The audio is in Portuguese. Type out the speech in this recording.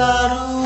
bisa